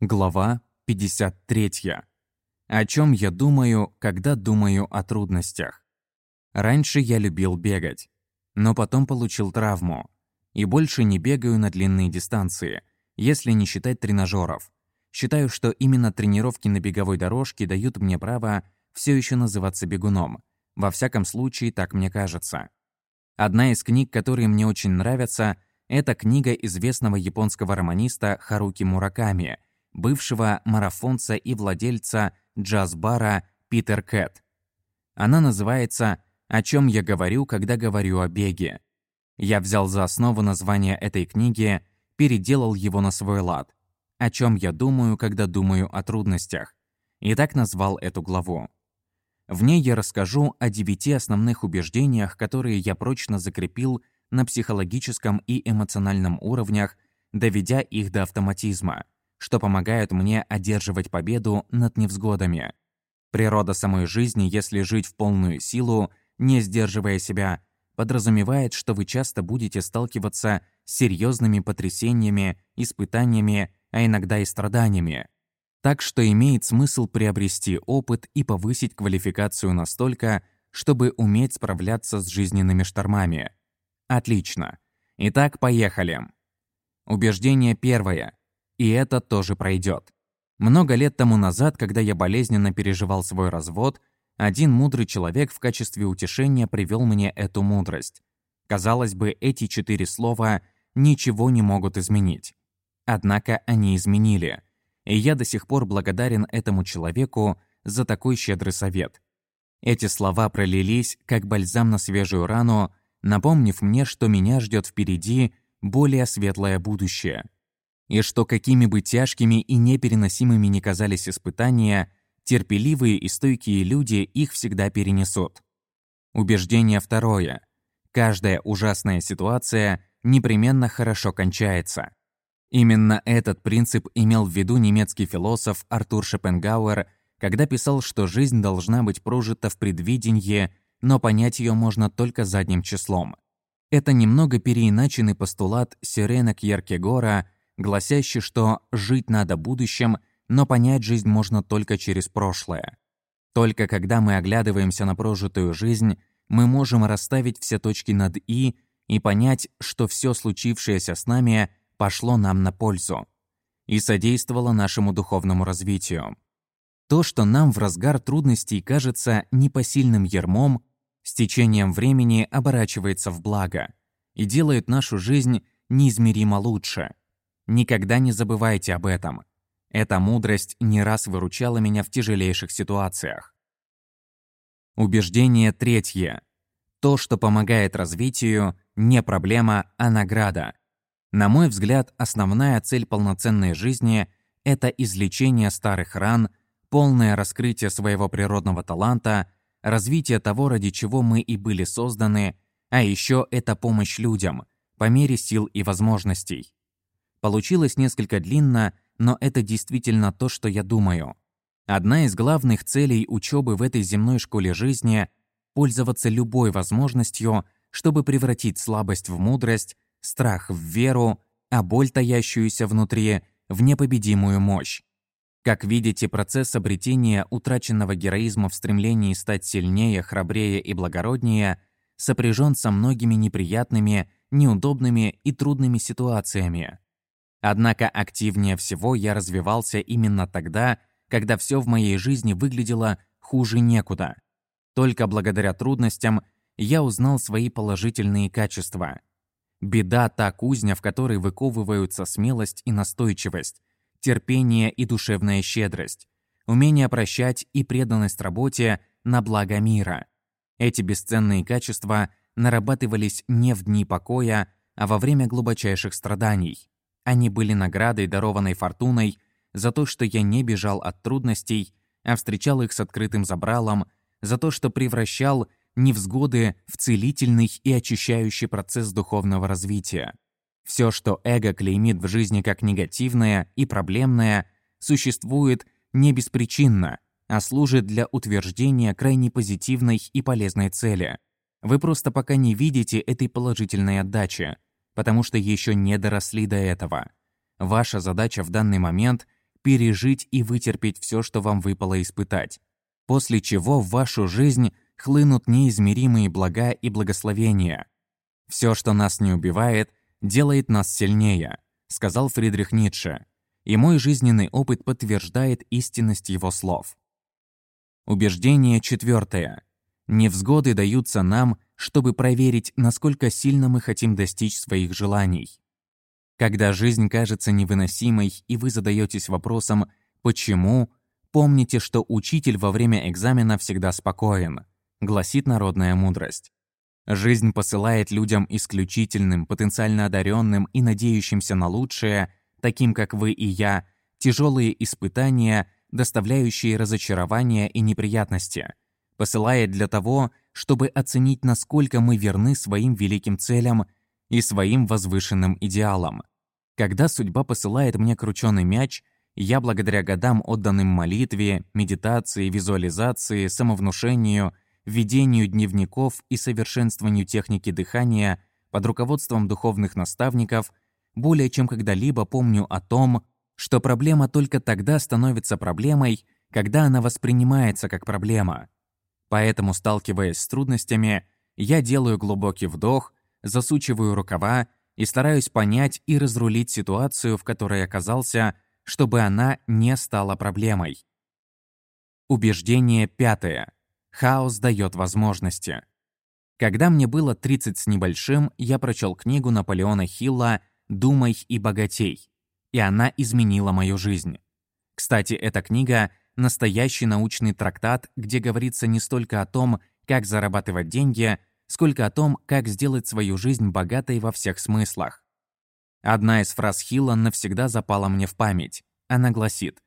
Глава 53. О чем я думаю, когда думаю о трудностях? Раньше я любил бегать, но потом получил травму. И больше не бегаю на длинные дистанции, если не считать тренажеров. Считаю, что именно тренировки на беговой дорожке дают мне право все еще называться бегуном. Во всяком случае, так мне кажется. Одна из книг, которые мне очень нравятся, это книга известного японского романиста Харуки Мураками – бывшего марафонца и владельца джаз-бара Питер Кэт. Она называется «О чем я говорю, когда говорю о беге». Я взял за основу название этой книги, переделал его на свой лад. «О чем я думаю, когда думаю о трудностях». И так назвал эту главу. В ней я расскажу о девяти основных убеждениях, которые я прочно закрепил на психологическом и эмоциональном уровнях, доведя их до автоматизма что помогают мне одерживать победу над невзгодами. Природа самой жизни, если жить в полную силу, не сдерживая себя, подразумевает, что вы часто будете сталкиваться с серьезными потрясениями, испытаниями, а иногда и страданиями. Так что имеет смысл приобрести опыт и повысить квалификацию настолько, чтобы уметь справляться с жизненными штормами. Отлично. Итак, поехали. Убеждение первое. И это тоже пройдет. Много лет тому назад, когда я болезненно переживал свой развод, один мудрый человек в качестве утешения привел мне эту мудрость. Казалось бы, эти четыре слова ничего не могут изменить. Однако они изменили. И я до сих пор благодарен этому человеку за такой щедрый совет. Эти слова пролились, как бальзам на свежую рану, напомнив мне, что меня ждет впереди более светлое будущее и что какими бы тяжкими и непереносимыми ни казались испытания, терпеливые и стойкие люди их всегда перенесут. Убеждение второе. Каждая ужасная ситуация непременно хорошо кончается. Именно этот принцип имел в виду немецкий философ Артур Шопенгауэр, когда писал, что жизнь должна быть прожита в предвидении, но понять ее можно только задним числом. Это немного переиначенный постулат Сирена Кьеркегора гласящий, что жить надо будущим, но понять жизнь можно только через прошлое. Только когда мы оглядываемся на прожитую жизнь, мы можем расставить все точки над «и» и понять, что все случившееся с нами пошло нам на пользу и содействовало нашему духовному развитию. То, что нам в разгар трудностей кажется непосильным ермом, с течением времени оборачивается в благо и делает нашу жизнь неизмеримо лучше – Никогда не забывайте об этом. Эта мудрость не раз выручала меня в тяжелейших ситуациях. Убеждение третье. То, что помогает развитию, не проблема, а награда. На мой взгляд, основная цель полноценной жизни – это излечение старых ран, полное раскрытие своего природного таланта, развитие того, ради чего мы и были созданы, а еще это помощь людям, по мере сил и возможностей. Получилось несколько длинно, но это действительно то, что я думаю. Одна из главных целей учебы в этой земной школе жизни – пользоваться любой возможностью, чтобы превратить слабость в мудрость, страх в веру, а боль, таящуюся внутри, в непобедимую мощь. Как видите, процесс обретения утраченного героизма в стремлении стать сильнее, храбрее и благороднее сопряжен со многими неприятными, неудобными и трудными ситуациями. Однако активнее всего я развивался именно тогда, когда все в моей жизни выглядело хуже некуда. Только благодаря трудностям я узнал свои положительные качества. Беда – та кузня, в которой выковываются смелость и настойчивость, терпение и душевная щедрость, умение прощать и преданность работе на благо мира. Эти бесценные качества нарабатывались не в дни покоя, а во время глубочайших страданий. Они были наградой, дарованной фортуной, за то, что я не бежал от трудностей, а встречал их с открытым забралом, за то, что превращал невзгоды в целительный и очищающий процесс духовного развития. Все, что эго клеймит в жизни как негативное и проблемное, существует не беспричинно, а служит для утверждения крайне позитивной и полезной цели. Вы просто пока не видите этой положительной отдачи, потому что еще не доросли до этого. Ваша задача в данный момент – пережить и вытерпеть все, что вам выпало испытать, после чего в вашу жизнь хлынут неизмеримые блага и благословения. Все, что нас не убивает, делает нас сильнее, сказал Фридрих Ницше, и мой жизненный опыт подтверждает истинность его слов. Убеждение четвертое. Невзгоды даются нам, чтобы проверить, насколько сильно мы хотим достичь своих желаний. Когда жизнь кажется невыносимой, и вы задаетесь вопросом «почему?», помните, что учитель во время экзамена всегда спокоен, гласит народная мудрость. Жизнь посылает людям исключительным, потенциально одаренным и надеющимся на лучшее, таким как вы и я, тяжелые испытания, доставляющие разочарования и неприятности, посылает для того, чтобы оценить, насколько мы верны своим великим целям и своим возвышенным идеалам. Когда судьба посылает мне крученый мяч, я благодаря годам, отданным молитве, медитации, визуализации, самовнушению, ведению дневников и совершенствованию техники дыхания под руководством духовных наставников, более чем когда-либо помню о том, что проблема только тогда становится проблемой, когда она воспринимается как проблема. Поэтому, сталкиваясь с трудностями, я делаю глубокий вдох, засучиваю рукава и стараюсь понять и разрулить ситуацию, в которой оказался, чтобы она не стала проблемой. Убеждение пятое. Хаос дает возможности. Когда мне было 30 с небольшим, я прочел книгу Наполеона Хилла «Думай и богатей», и она изменила мою жизнь. Кстати, эта книга — настоящий научный трактат, где говорится не столько о том, как зарабатывать деньги, сколько о том, как сделать свою жизнь богатой во всех смыслах. Одна из фраз Хилла навсегда запала мне в память. Она гласит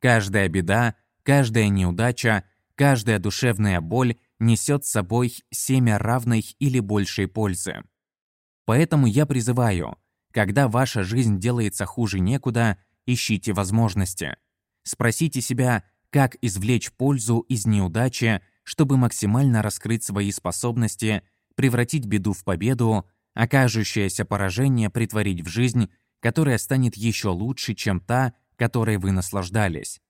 «Каждая беда, каждая неудача, каждая душевная боль несет с собой семя равной или большей пользы». Поэтому я призываю, когда ваша жизнь делается хуже некуда, ищите возможности. Спросите себя, как извлечь пользу из неудачи, чтобы максимально раскрыть свои способности, превратить беду в победу, а кажущееся поражение притворить в жизнь, которая станет еще лучше, чем та, которой вы наслаждались.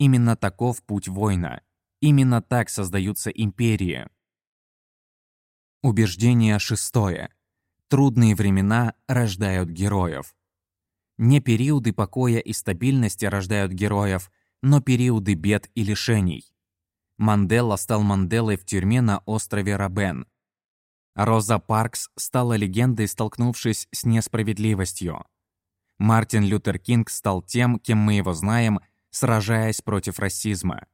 Именно таков путь воина. Именно так создаются империи. Убеждение шестое. Трудные времена рождают героев. Не периоды покоя и стабильности рождают героев, но периоды бед и лишений. Мандела стал Манделой в тюрьме на острове Рабен. Роза Паркс стала легендой, столкнувшись с несправедливостью. Мартин Лютер Кинг стал тем, кем мы его знаем, сражаясь против расизма.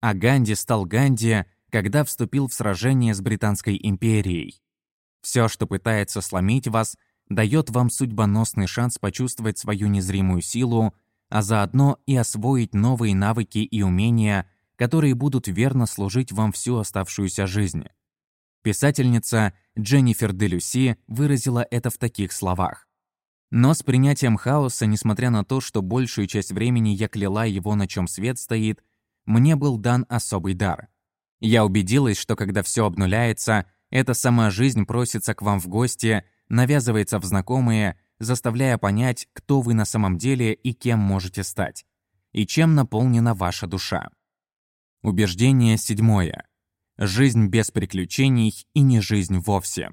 А Ганди стал Ганди, когда вступил в сражение с Британской империей. Все, что пытается сломить вас, дает вам судьбоносный шанс почувствовать свою незримую силу, а заодно и освоить новые навыки и умения, которые будут верно служить вам всю оставшуюся жизнь. Писательница Дженнифер де Люси выразила это в таких словах. Но с принятием хаоса, несмотря на то, что большую часть времени я кляла его, на чем свет стоит, мне был дан особый дар. Я убедилась, что когда все обнуляется, эта сама жизнь просится к вам в гости, навязывается в знакомые, заставляя понять, кто вы на самом деле и кем можете стать, и чем наполнена ваша душа. Убеждение седьмое. Жизнь без приключений и не жизнь вовсе.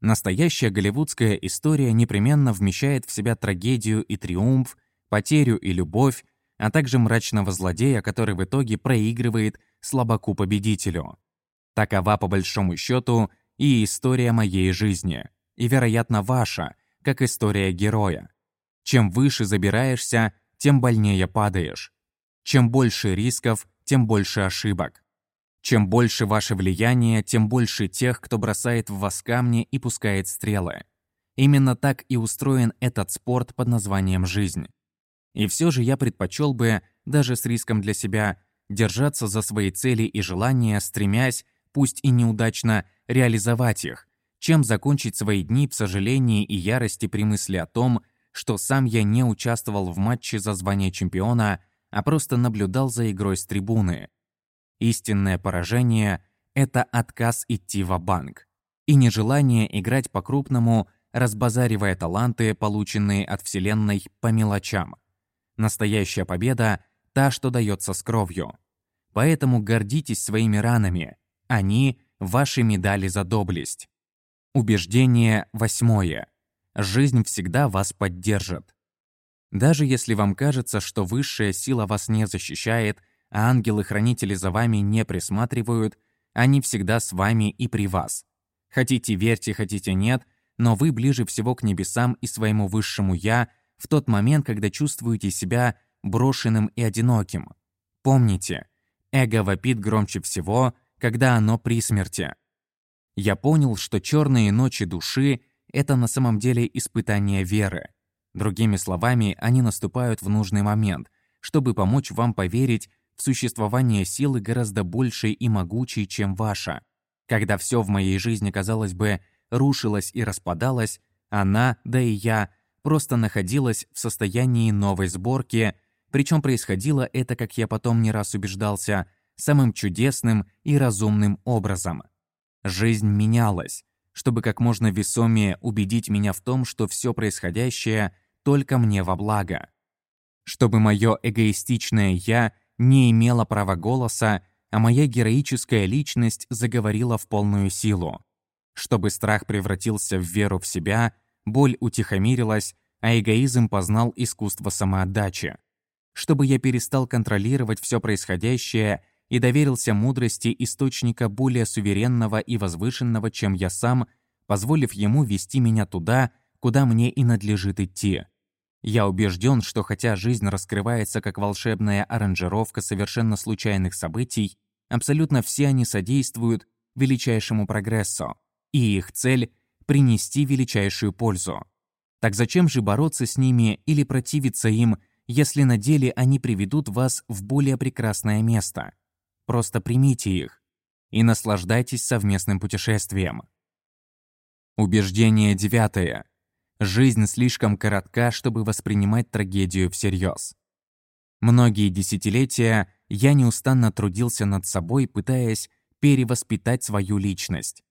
Настоящая голливудская история непременно вмещает в себя трагедию и триумф, потерю и любовь, а также мрачного злодея, который в итоге проигрывает слабаку-победителю. Такова, по большому счету, и история моей жизни, и, вероятно, ваша, как история героя. Чем выше забираешься, тем больнее падаешь. Чем больше рисков, тем больше ошибок. Чем больше ваше влияние, тем больше тех, кто бросает в вас камни и пускает стрелы. Именно так и устроен этот спорт под названием «жизнь». И все же я предпочел бы, даже с риском для себя, держаться за свои цели и желания, стремясь, пусть и неудачно, реализовать их, чем закончить свои дни в сожалении и ярости при мысли о том, что сам я не участвовал в матче за звание чемпиона, а просто наблюдал за игрой с трибуны. Истинное поражение — это отказ идти в банк и нежелание играть по-крупному, разбазаривая таланты, полученные от Вселенной, по мелочам. Настоящая победа – та, что дается с кровью. Поэтому гордитесь своими ранами. Они – ваши медали за доблесть. Убеждение восьмое. Жизнь всегда вас поддержит. Даже если вам кажется, что высшая сила вас не защищает, а ангелы-хранители за вами не присматривают, они всегда с вами и при вас. Хотите верьте, хотите нет, но вы ближе всего к небесам и своему высшему «я» в тот момент, когда чувствуете себя брошенным и одиноким. Помните, эго вопит громче всего, когда оно при смерти. Я понял, что черные ночи души — это на самом деле испытание веры. Другими словами, они наступают в нужный момент, чтобы помочь вам поверить в существование силы гораздо большей и могучей, чем ваша. Когда все в моей жизни, казалось бы, рушилось и распадалось, она, да и я, просто находилась в состоянии новой сборки, причем происходило это, как я потом не раз убеждался, самым чудесным и разумным образом. Жизнь менялась, чтобы как можно весомее убедить меня в том, что все происходящее только мне во благо. Чтобы мое эгоистичное «я» не имело права голоса, а моя героическая личность заговорила в полную силу. Чтобы страх превратился в веру в себя, боль утихомирилась, а эгоизм познал искусство самоотдачи. Чтобы я перестал контролировать все происходящее и доверился мудрости источника более суверенного и возвышенного, чем я сам, позволив ему вести меня туда, куда мне и надлежит идти. Я убежден, что хотя жизнь раскрывается как волшебная аранжировка совершенно случайных событий, абсолютно все они содействуют величайшему прогрессу, и их цель — принести величайшую пользу. Так зачем же бороться с ними или противиться им, если на деле они приведут вас в более прекрасное место? Просто примите их и наслаждайтесь совместным путешествием. Убеждение девятое. Жизнь слишком коротка, чтобы воспринимать трагедию всерьез. Многие десятилетия я неустанно трудился над собой, пытаясь перевоспитать свою личность.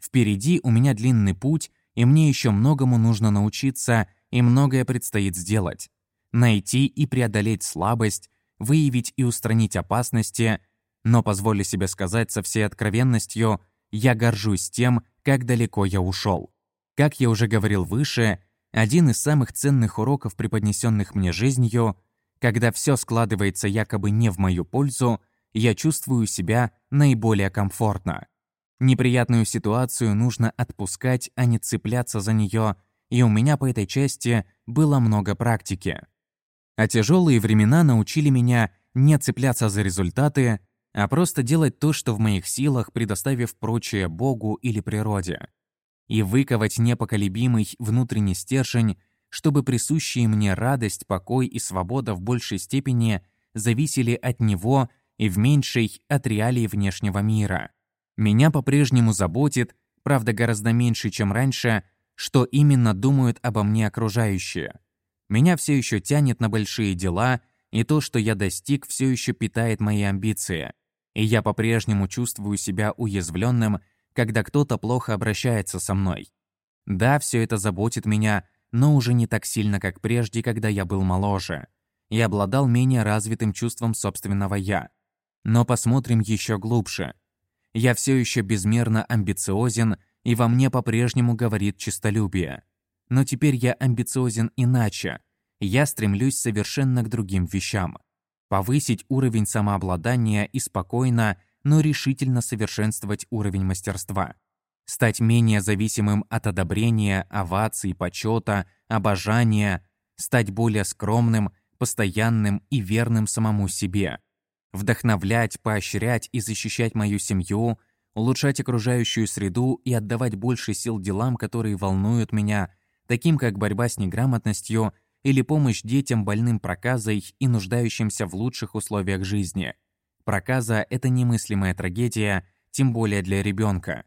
Впереди у меня длинный путь, и мне еще многому нужно научиться, и многое предстоит сделать. Найти и преодолеть слабость, выявить и устранить опасности, но позволю себе сказать со всей откровенностью, я горжусь тем, как далеко я ушел. Как я уже говорил выше, один из самых ценных уроков, преподнесенных мне жизнью, когда все складывается якобы не в мою пользу, я чувствую себя наиболее комфортно. Неприятную ситуацию нужно отпускать, а не цепляться за нее, и у меня по этой части было много практики. А тяжелые времена научили меня не цепляться за результаты, а просто делать то, что в моих силах, предоставив прочее Богу или природе. И выковать непоколебимый внутренний стержень, чтобы присущие мне радость, покой и свобода в большей степени зависели от него и в меньшей от реалий внешнего мира. Меня по-прежнему заботит, правда гораздо меньше, чем раньше, что именно думают обо мне окружающие. Меня все еще тянет на большие дела, и то, что я достиг, все еще питает мои амбиции. И я по-прежнему чувствую себя уязвленным, когда кто-то плохо обращается со мной. Да, все это заботит меня, но уже не так сильно, как прежде, когда я был моложе. И обладал менее развитым чувством собственного «я». Но посмотрим еще глубже – я все еще безмерно амбициозен, и во мне по-прежнему говорит честолюбие. Но теперь я амбициозен иначе. Я стремлюсь совершенно к другим вещам. Повысить уровень самообладания и спокойно, но решительно совершенствовать уровень мастерства. Стать менее зависимым от одобрения, оваций, почета, обожания, стать более скромным, постоянным и верным самому себе вдохновлять, поощрять и защищать мою семью, улучшать окружающую среду и отдавать больше сил делам, которые волнуют меня, таким как борьба с неграмотностью или помощь детям больным проказой и нуждающимся в лучших условиях жизни. Проказа – это немыслимая трагедия, тем более для ребенка.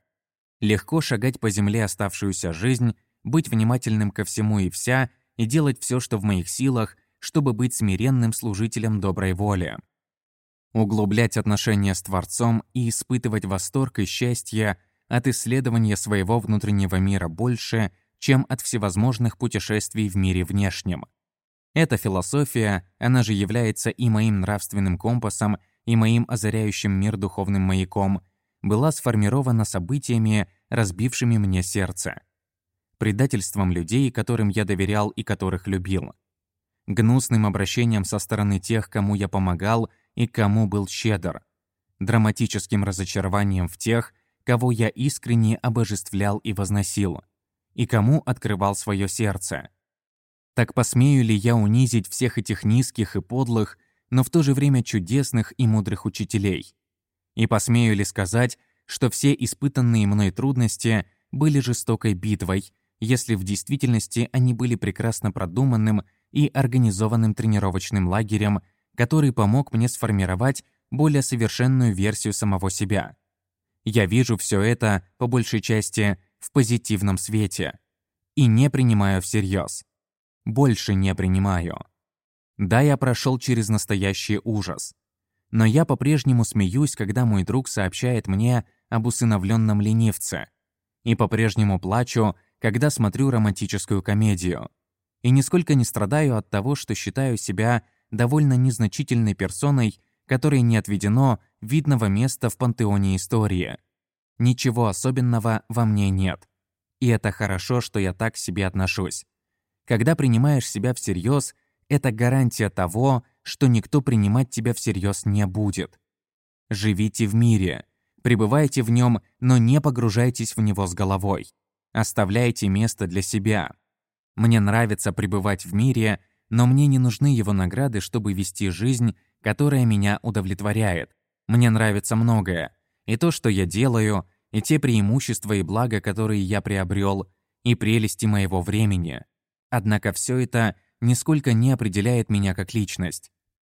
Легко шагать по земле оставшуюся жизнь, быть внимательным ко всему и вся и делать все, что в моих силах, чтобы быть смиренным служителем доброй воли углублять отношения с Творцом и испытывать восторг и счастье от исследования своего внутреннего мира больше, чем от всевозможных путешествий в мире внешнем. Эта философия, она же является и моим нравственным компасом, и моим озаряющим мир духовным маяком, была сформирована событиями, разбившими мне сердце. Предательством людей, которым я доверял и которых любил. Гнусным обращением со стороны тех, кому я помогал и кому был щедр. Драматическим разочарованием в тех, кого я искренне обожествлял и возносил. И кому открывал свое сердце. Так посмею ли я унизить всех этих низких и подлых, но в то же время чудесных и мудрых учителей? И посмею ли сказать, что все испытанные мной трудности были жестокой битвой, если в действительности они были прекрасно продуманным и организованным тренировочным лагерем, который помог мне сформировать более совершенную версию самого себя. Я вижу все это, по большей части, в позитивном свете и не принимаю всерьез. Больше не принимаю. Да, я прошел через настоящий ужас. Но я по-прежнему смеюсь, когда мой друг сообщает мне об усыновленном ленивце. И по-прежнему плачу, когда смотрю романтическую комедию. И нисколько не страдаю от того, что считаю себя довольно незначительной персоной, которой не отведено видного места в пантеоне истории. Ничего особенного во мне нет. И это хорошо, что я так к себе отношусь. Когда принимаешь себя всерьез, это гарантия того, что никто принимать тебя всерьез не будет. Живите в мире, пребывайте в нем, но не погружайтесь в него с головой. Оставляйте место для себя. Мне нравится пребывать в мире, но мне не нужны его награды, чтобы вести жизнь, которая меня удовлетворяет. Мне нравится многое. И то, что я делаю, и те преимущества и блага, которые я приобрел, и прелести моего времени. Однако все это нисколько не определяет меня как личность.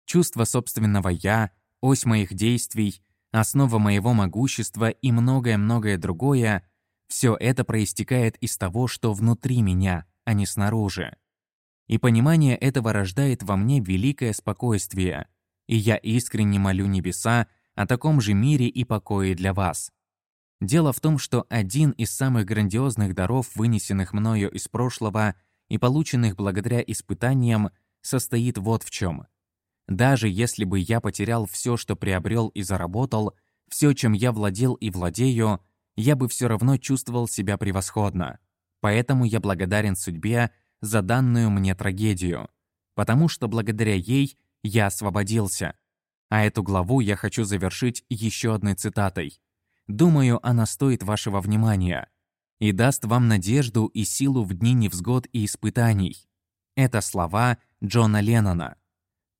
Чувство собственного «я», ось моих действий, основа моего могущества и многое-многое другое – все это проистекает из того, что внутри меня, а не снаружи. И понимание этого рождает во мне великое спокойствие, и я искренне молю небеса о таком же мире и покое для вас. Дело в том, что один из самых грандиозных даров, вынесенных мною из прошлого – и полученных благодаря испытаниям, состоит вот в чем. Даже если бы я потерял все, что приобрел и заработал, все, чем я владел и владею, я бы все равно чувствовал себя превосходно. Поэтому я благодарен судьбе за данную мне трагедию, потому что благодаря ей я освободился. А эту главу я хочу завершить еще одной цитатой. Думаю, она стоит вашего внимания и даст вам надежду и силу в дни невзгод и испытаний. Это слова Джона Леннона.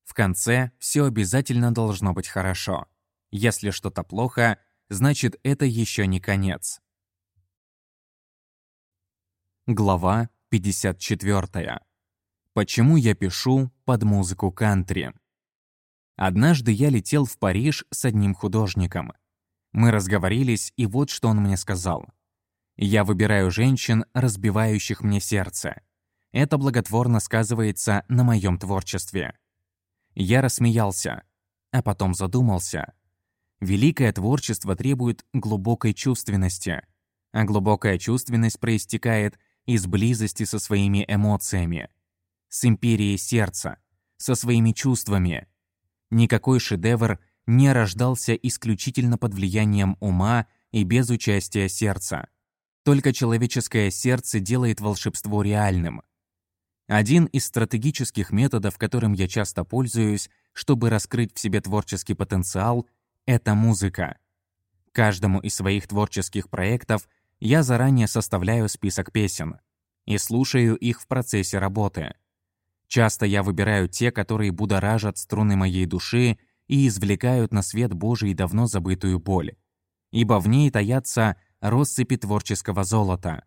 В конце все обязательно должно быть хорошо. Если что-то плохо, значит это еще не конец. Глава 54. Почему я пишу под музыку кантри? Однажды я летел в Париж с одним художником. Мы разговорились, и вот что он мне сказал. Я выбираю женщин, разбивающих мне сердце. Это благотворно сказывается на моем творчестве. Я рассмеялся, а потом задумался. Великое творчество требует глубокой чувственности, а глубокая чувственность проистекает из близости со своими эмоциями, с империей сердца, со своими чувствами. Никакой шедевр не рождался исключительно под влиянием ума и без участия сердца. Только человеческое сердце делает волшебство реальным. Один из стратегических методов, которым я часто пользуюсь, чтобы раскрыть в себе творческий потенциал, это музыка. Каждому из своих творческих проектов я заранее составляю список песен и слушаю их в процессе работы. Часто я выбираю те, которые будоражат струны моей души и извлекают на свет Божий давно забытую боль. Ибо в ней таятся россыпи творческого золота.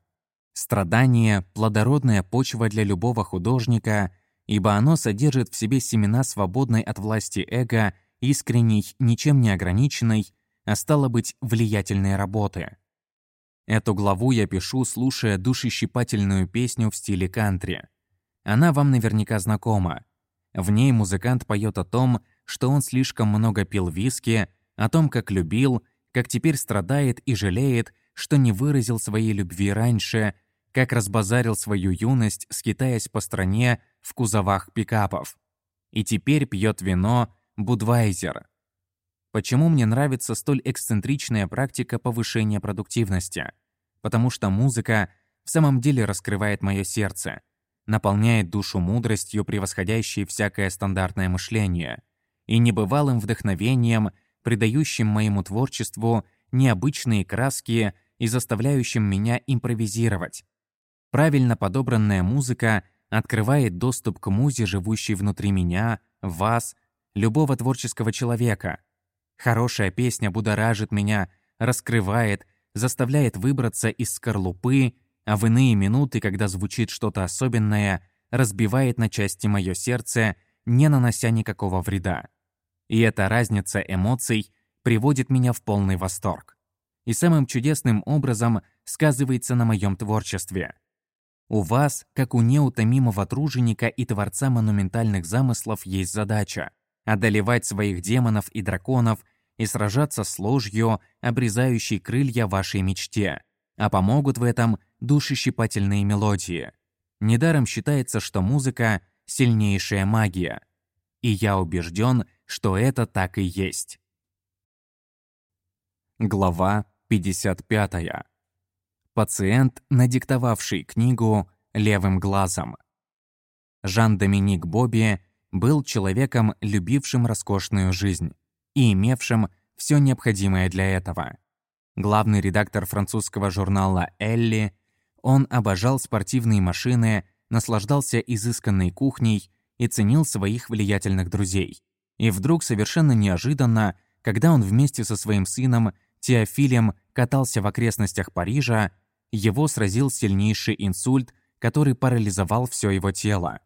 Страдание – плодородная почва для любого художника, ибо оно содержит в себе семена свободной от власти эго, искренней, ничем не ограниченной, а стало быть, влиятельной работы. Эту главу я пишу, слушая душещипательную песню в стиле кантри. Она вам наверняка знакома. В ней музыкант поет о том, что он слишком много пил виски, о том, как любил, как теперь страдает и жалеет, что не выразил своей любви раньше, как разбазарил свою юность, скитаясь по стране в кузовах пикапов. И теперь пьет вино Будвайзер. Почему мне нравится столь эксцентричная практика повышения продуктивности? Потому что музыка в самом деле раскрывает мое сердце, наполняет душу мудростью, превосходящей всякое стандартное мышление, и небывалым вдохновением, придающим моему творчеству необычные краски и заставляющим меня импровизировать. Правильно подобранная музыка открывает доступ к музе, живущей внутри меня, вас, любого творческого человека. Хорошая песня будоражит меня, раскрывает, заставляет выбраться из скорлупы, а в иные минуты, когда звучит что-то особенное, разбивает на части мое сердце, не нанося никакого вреда. И эта разница эмоций приводит меня в полный восторг. И самым чудесным образом сказывается на моем творчестве. У вас, как у неутомимого труженика и творца монументальных замыслов, есть задача – одолевать своих демонов и драконов и сражаться с ложью, обрезающей крылья вашей мечте. А помогут в этом душещипательные мелодии. Недаром считается, что музыка – сильнейшая магия. И я убежден, что это так и есть. Глава 55. Пациент, надиктовавший книгу левым глазом. Жан-Доминик Бобби был человеком, любившим роскошную жизнь и имевшим все необходимое для этого. Главный редактор французского журнала «Элли», он обожал спортивные машины, наслаждался изысканной кухней и ценил своих влиятельных друзей. И вдруг, совершенно неожиданно, когда он вместе со своим сыном Теофилем катался в окрестностях Парижа, его сразил сильнейший инсульт, который парализовал все его тело.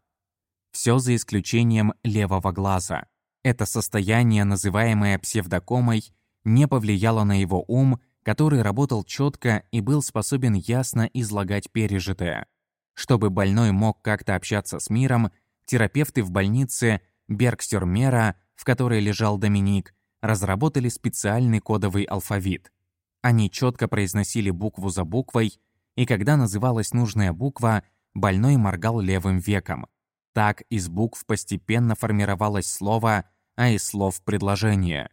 Все за исключением левого глаза. Это состояние, называемое псевдокомой, не повлияло на его ум, который работал четко и был способен ясно излагать пережитое. Чтобы больной мог как-то общаться с миром, терапевты в больнице Бергстермера, в которой лежал Доминик, разработали специальный кодовый алфавит. Они четко произносили букву за буквой, и когда называлась нужная буква, больной моргал левым веком. Так из букв постепенно формировалось слово, а из слов – предложение.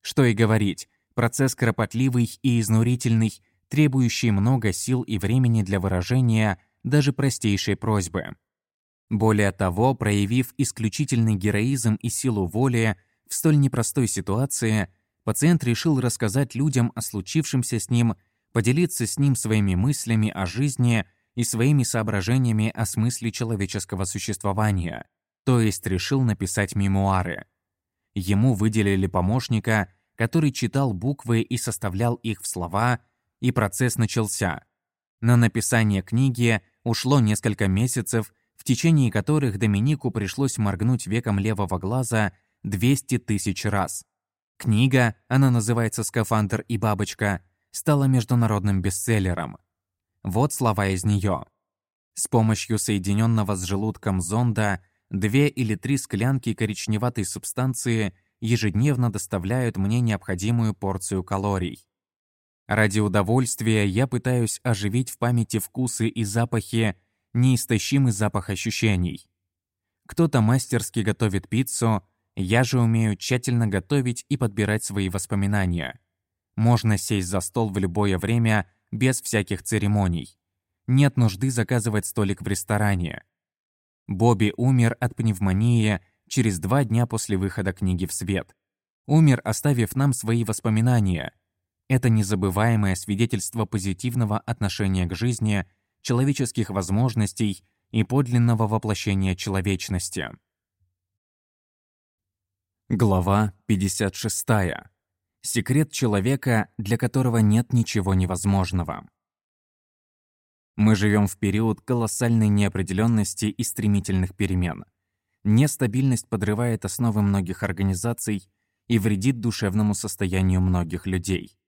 Что и говорить, процесс кропотливый и изнурительный, требующий много сил и времени для выражения даже простейшей просьбы. Более того, проявив исключительный героизм и силу воли в столь непростой ситуации, пациент решил рассказать людям о случившемся с ним, поделиться с ним своими мыслями о жизни и своими соображениями о смысле человеческого существования, то есть решил написать мемуары. Ему выделили помощника, который читал буквы и составлял их в слова, и процесс начался. На написание книги ушло несколько месяцев, течение которых Доминику пришлось моргнуть веком левого глаза 200 тысяч раз. Книга, она называется «Скафандр и бабочка», стала международным бестселлером. Вот слова из нее. С помощью соединенного с желудком зонда две или три склянки коричневатой субстанции ежедневно доставляют мне необходимую порцию калорий. Ради удовольствия я пытаюсь оживить в памяти вкусы и запахи, неистощимый запах ощущений. Кто-то мастерски готовит пиццу, я же умею тщательно готовить и подбирать свои воспоминания. Можно сесть за стол в любое время, без всяких церемоний. Нет нужды заказывать столик в ресторане. Бобби умер от пневмонии через два дня после выхода книги в свет. Умер, оставив нам свои воспоминания. Это незабываемое свидетельство позитивного отношения к жизни, человеческих возможностей и подлинного воплощения человечности. Глава 56. Секрет человека, для которого нет ничего невозможного. Мы живем в период колоссальной неопределенности и стремительных перемен. Нестабильность подрывает основы многих организаций и вредит душевному состоянию многих людей.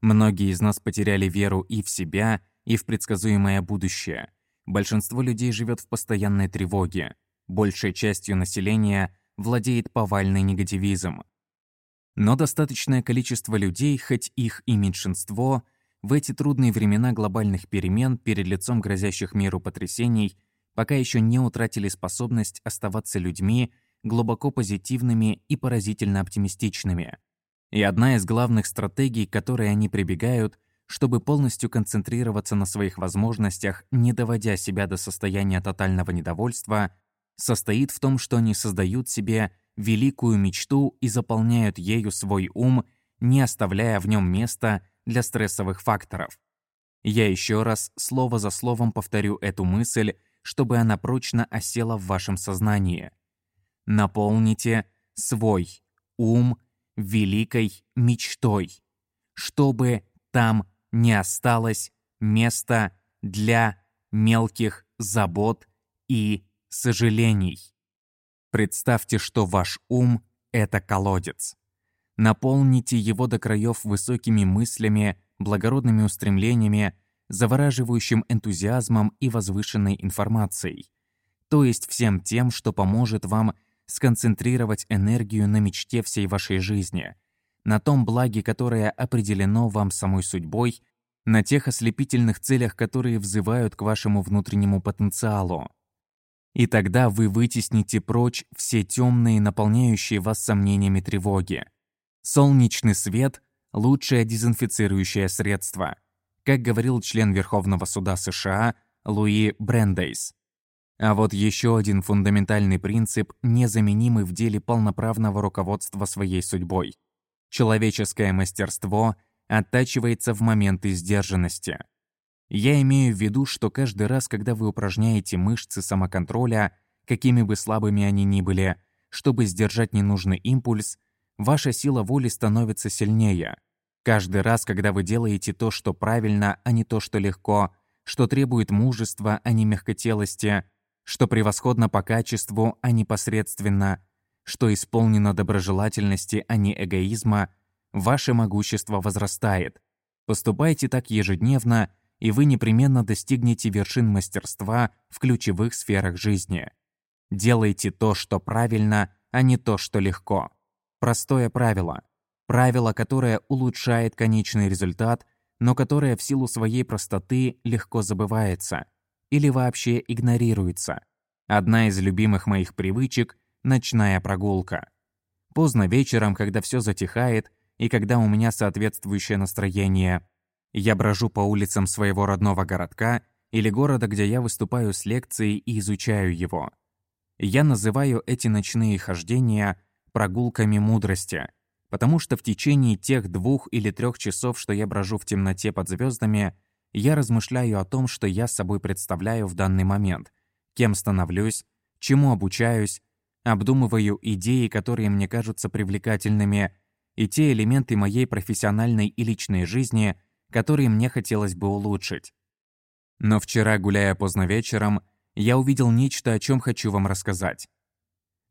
Многие из нас потеряли веру и в себя, и в предсказуемое будущее. Большинство людей живет в постоянной тревоге. Большей частью населения – владеет повальный негативизм. Но достаточное количество людей, хоть их и меньшинство, в эти трудные времена глобальных перемен перед лицом грозящих миру потрясений пока еще не утратили способность оставаться людьми, глубоко позитивными и поразительно оптимистичными. И одна из главных стратегий, к которой они прибегают, чтобы полностью концентрироваться на своих возможностях, не доводя себя до состояния тотального недовольства, состоит в том, что они создают себе великую мечту и заполняют ею свой ум, не оставляя в нем места для стрессовых факторов. Я еще раз слово за словом повторю эту мысль, чтобы она прочно осела в вашем сознании. Наполните свой ум великой мечтой, чтобы там не осталось места для мелких забот и сожалений. Представьте, что ваш ум — это колодец. Наполните его до краев высокими мыслями, благородными устремлениями, завораживающим энтузиазмом и возвышенной информацией, то есть всем тем, что поможет вам сконцентрировать энергию на мечте всей вашей жизни, на том благе, которое определено вам самой судьбой, на тех ослепительных целях, которые взывают к вашему внутреннему потенциалу. И тогда вы вытесните прочь все темные, наполняющие вас сомнениями тревоги. Солнечный свет – лучшее дезинфицирующее средство, как говорил член Верховного суда США Луи Брендейс. А вот еще один фундаментальный принцип, незаменимый в деле полноправного руководства своей судьбой. Человеческое мастерство оттачивается в моменты сдержанности. Я имею в виду, что каждый раз, когда вы упражняете мышцы самоконтроля, какими бы слабыми они ни были, чтобы сдержать ненужный импульс, ваша сила воли становится сильнее. Каждый раз, когда вы делаете то, что правильно, а не то, что легко, что требует мужества, а не мягкотелости, что превосходно по качеству, а не посредственно, что исполнено доброжелательности, а не эгоизма, ваше могущество возрастает. Поступайте так ежедневно, и вы непременно достигнете вершин мастерства в ключевых сферах жизни. Делайте то, что правильно, а не то, что легко. Простое правило. Правило, которое улучшает конечный результат, но которое в силу своей простоты легко забывается или вообще игнорируется. Одна из любимых моих привычек – ночная прогулка. Поздно вечером, когда все затихает, и когда у меня соответствующее настроение, я брожу по улицам своего родного городка или города, где я выступаю с лекцией и изучаю его. Я называю эти ночные хождения прогулками мудрости, потому что в течение тех двух или трех часов, что я брожу в темноте под звездами, я размышляю о том, что я собой представляю в данный момент, кем становлюсь, чему обучаюсь, обдумываю идеи, которые мне кажутся привлекательными, и те элементы моей профессиональной и личной жизни – которые мне хотелось бы улучшить. Но вчера, гуляя поздно вечером, я увидел нечто, о чем хочу вам рассказать.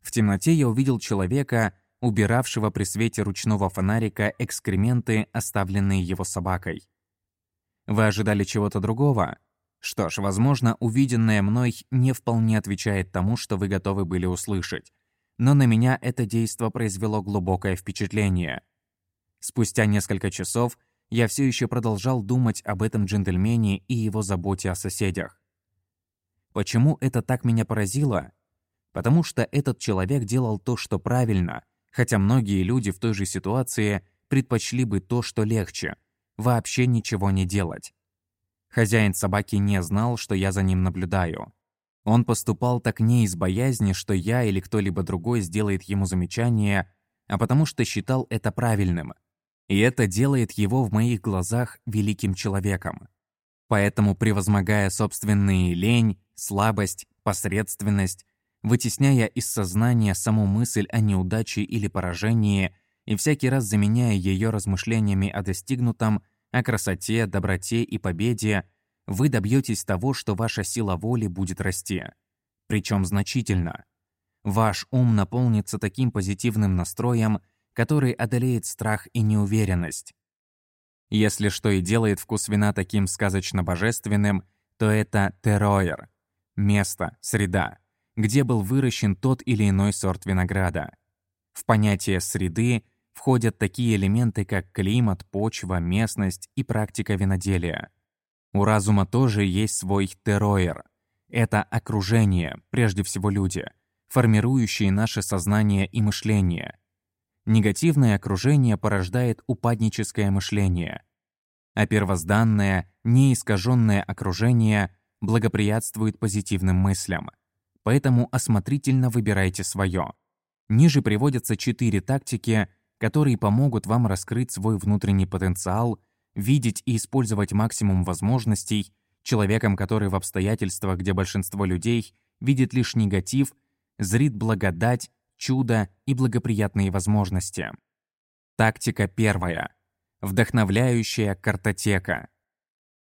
В темноте я увидел человека, убиравшего при свете ручного фонарика экскременты, оставленные его собакой. Вы ожидали чего-то другого? Что ж, возможно, увиденное мной не вполне отвечает тому, что вы готовы были услышать. Но на меня это действо произвело глубокое впечатление. Спустя несколько часов я все еще продолжал думать об этом джентльмене и его заботе о соседях. Почему это так меня поразило? Потому что этот человек делал то, что правильно, хотя многие люди в той же ситуации предпочли бы то, что легче – вообще ничего не делать. Хозяин собаки не знал, что я за ним наблюдаю. Он поступал так не из боязни, что я или кто-либо другой сделает ему замечание, а потому что считал это правильным – и это делает его в моих глазах великим человеком. Поэтому, превозмогая собственные лень, слабость, посредственность, вытесняя из сознания саму мысль о неудаче или поражении и всякий раз заменяя ее размышлениями о достигнутом, о красоте, доброте и победе, вы добьетесь того, что ваша сила воли будет расти. Причем значительно. Ваш ум наполнится таким позитивным настроем – который одолеет страх и неуверенность. Если что и делает вкус вина таким сказочно-божественным, то это терроер – место, среда, где был выращен тот или иной сорт винограда. В понятие «среды» входят такие элементы, как климат, почва, местность и практика виноделия. У разума тоже есть свой терроер, Это окружение, прежде всего люди, формирующие наше сознание и мышление. Негативное окружение порождает упадническое мышление, а первозданное, неискаженное окружение благоприятствует позитивным мыслям. Поэтому осмотрительно выбирайте свое. Ниже приводятся четыре тактики, которые помогут вам раскрыть свой внутренний потенциал, видеть и использовать максимум возможностей, человеком, который в обстоятельствах, где большинство людей видит лишь негатив, зрит благодать, чудо и благоприятные возможности. Тактика первая. Вдохновляющая картотека.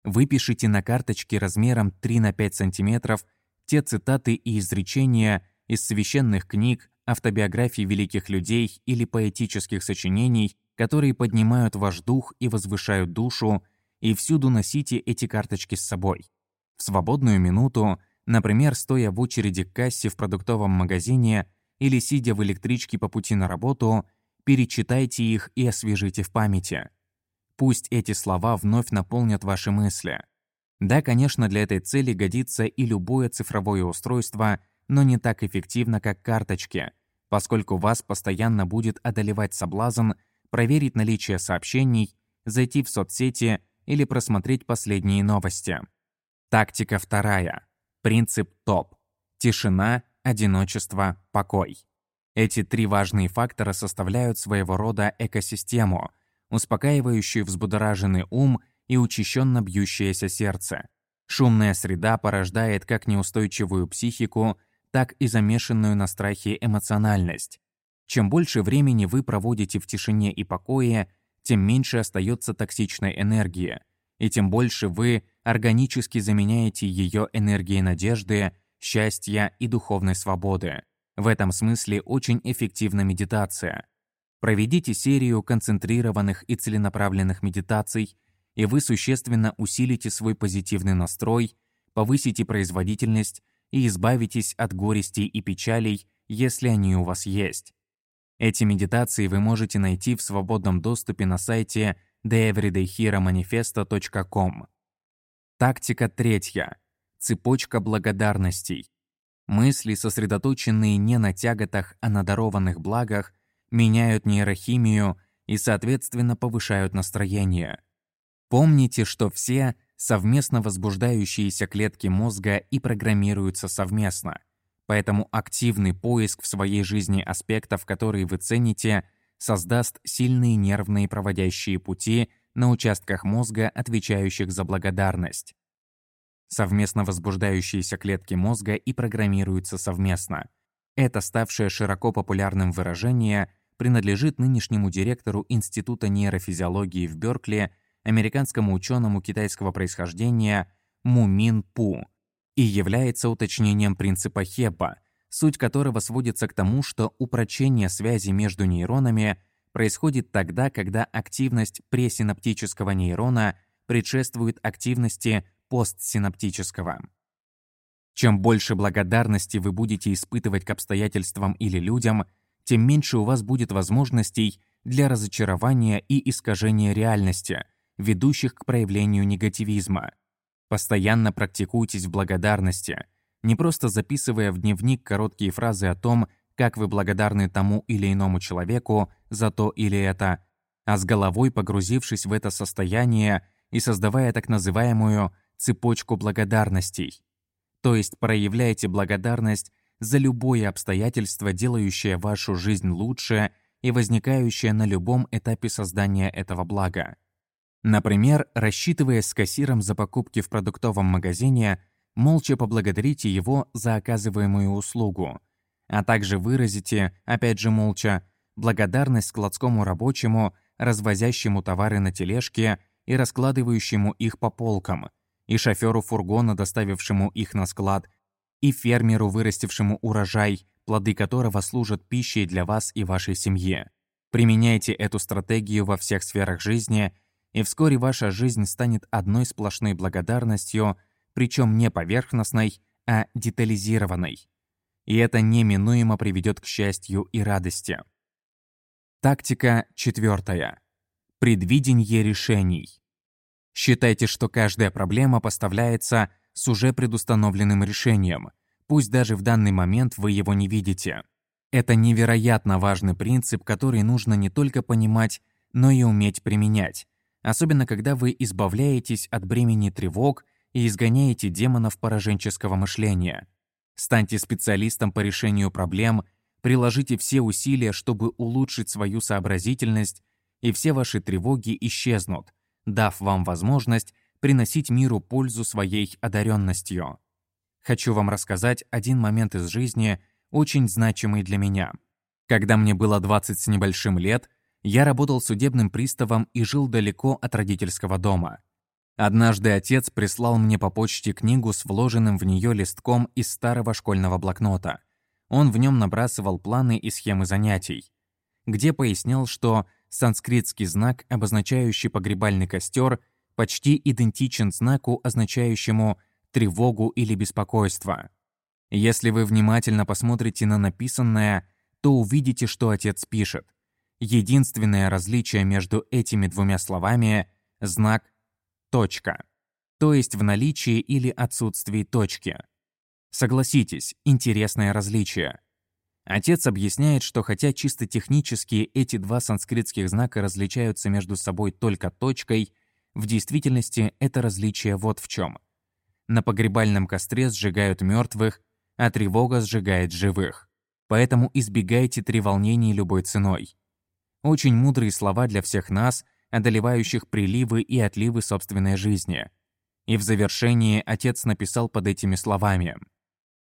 Выпишите на карточке размером 3 на 5 см те цитаты и изречения из священных книг, автобиографий великих людей или поэтических сочинений, которые поднимают ваш дух и возвышают душу, и всюду носите эти карточки с собой. В свободную минуту, например, стоя в очереди к кассе в продуктовом магазине или сидя в электричке по пути на работу, перечитайте их и освежите в памяти. Пусть эти слова вновь наполнят ваши мысли. Да, конечно, для этой цели годится и любое цифровое устройство – но не так эффективно, как карточки, поскольку вас постоянно будет одолевать соблазн проверить наличие сообщений, зайти в соцсети или просмотреть последние новости. Тактика вторая. Принцип ТОП. Тишина, одиночество, покой. Эти три важные фактора составляют своего рода экосистему, успокаивающую взбудораженный ум и учащенно бьющееся сердце. Шумная среда порождает как неустойчивую психику, так и замешанную на страхе эмоциональность. Чем больше времени вы проводите в тишине и покое, тем меньше остается токсичной энергии, и тем больше вы органически заменяете ее энергией надежды, счастья и духовной свободы. В этом смысле очень эффективна медитация. Проведите серию концентрированных и целенаправленных медитаций, и вы существенно усилите свой позитивный настрой, повысите производительность и избавитесь от горестей и печалей, если они у вас есть. Эти медитации вы можете найти в свободном доступе на сайте theeverydayheromanifesto.com. Тактика третья. Цепочка благодарностей. Мысли, сосредоточенные не на тяготах, а на дарованных благах, меняют нейрохимию и, соответственно, повышают настроение. Помните, что все совместно возбуждающиеся клетки мозга и программируются совместно. Поэтому активный поиск в своей жизни аспектов, которые вы цените, создаст сильные нервные проводящие пути на участках мозга, отвечающих за благодарность. Совместно возбуждающиеся клетки мозга и программируются совместно. Это ставшее широко популярным выражение принадлежит нынешнему директору Института нейрофизиологии в Беркли американскому ученому китайского происхождения Мумин Пу и является уточнением принципа Хепа, суть которого сводится к тому, что упрочение связи между нейронами происходит тогда, когда активность пресинаптического нейрона предшествует активности постсинаптического. Чем больше благодарности вы будете испытывать к обстоятельствам или людям, тем меньше у вас будет возможностей для разочарования и искажения реальности, ведущих к проявлению негативизма. Постоянно практикуйтесь в благодарности, не просто записывая в дневник короткие фразы о том, как вы благодарны тому или иному человеку за то или это, а с головой погрузившись в это состояние и создавая так называемую цепочку благодарностей. То есть проявляйте благодарность за любое обстоятельство, делающее вашу жизнь лучше и возникающее на любом этапе создания этого блага. Например, рассчитываясь с кассиром за покупки в продуктовом магазине, молча поблагодарите его за оказываемую услугу, а также выразите, опять же молча, благодарность складскому рабочему, развозящему товары на тележке и раскладывающему их по полкам, и шоферу фургона, доставившему их на склад, и фермеру, вырастившему урожай, плоды которого служат пищей для вас и вашей семьи. Применяйте эту стратегию во всех сферах жизни – и вскоре ваша жизнь станет одной сплошной благодарностью, причем не поверхностной, а детализированной. И это неминуемо приведет к счастью и радости. Тактика четвертая. Предвидение решений. Считайте, что каждая проблема поставляется с уже предустановленным решением, пусть даже в данный момент вы его не видите. Это невероятно важный принцип, который нужно не только понимать, но и уметь применять, особенно когда вы избавляетесь от бремени тревог и изгоняете демонов пораженческого мышления. Станьте специалистом по решению проблем, приложите все усилия, чтобы улучшить свою сообразительность, и все ваши тревоги исчезнут, дав вам возможность приносить миру пользу своей одаренностью. Хочу вам рассказать один момент из жизни, очень значимый для меня. Когда мне было 20 с небольшим лет, я работал судебным приставом и жил далеко от родительского дома. Однажды отец прислал мне по почте книгу с вложенным в нее листком из старого школьного блокнота. Он в нем набрасывал планы и схемы занятий, где пояснял, что санскритский знак, обозначающий погребальный костер, почти идентичен знаку, означающему тревогу или беспокойство. Если вы внимательно посмотрите на написанное, то увидите, что отец пишет. Единственное различие между этими двумя словами – знак «точка», то есть в наличии или отсутствии точки. Согласитесь, интересное различие. Отец объясняет, что хотя чисто технически эти два санскритских знака различаются между собой только точкой, в действительности это различие вот в чем. На погребальном костре сжигают мертвых, а тревога сжигает живых. Поэтому избегайте треволнений любой ценой. Очень мудрые слова для всех нас, одолевающих приливы и отливы собственной жизни. И в завершении отец написал под этими словами.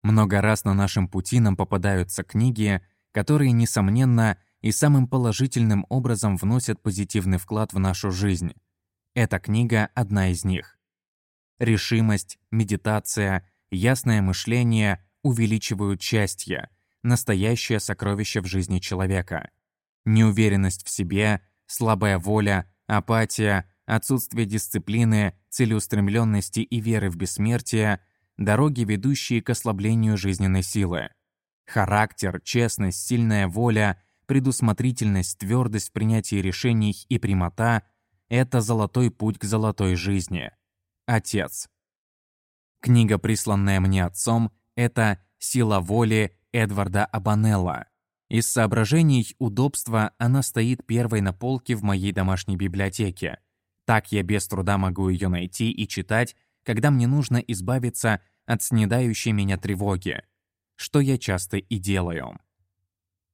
«Много раз на нашем пути нам попадаются книги, которые, несомненно, и самым положительным образом вносят позитивный вклад в нашу жизнь. Эта книга – одна из них. Решимость, медитация, ясное мышление увеличивают счастье, настоящее сокровище в жизни человека – Неуверенность в себе, слабая воля, апатия, отсутствие дисциплины, целеустремленности и веры в бессмертие – дороги, ведущие к ослаблению жизненной силы. Характер, честность, сильная воля, предусмотрительность, твердость в принятии решений и прямота – это золотой путь к золотой жизни. Отец. Книга, присланная мне отцом, это «Сила воли» Эдварда Абанелла. Из соображений удобства она стоит первой на полке в моей домашней библиотеке. Так я без труда могу ее найти и читать, когда мне нужно избавиться от снедающей меня тревоги, что я часто и делаю.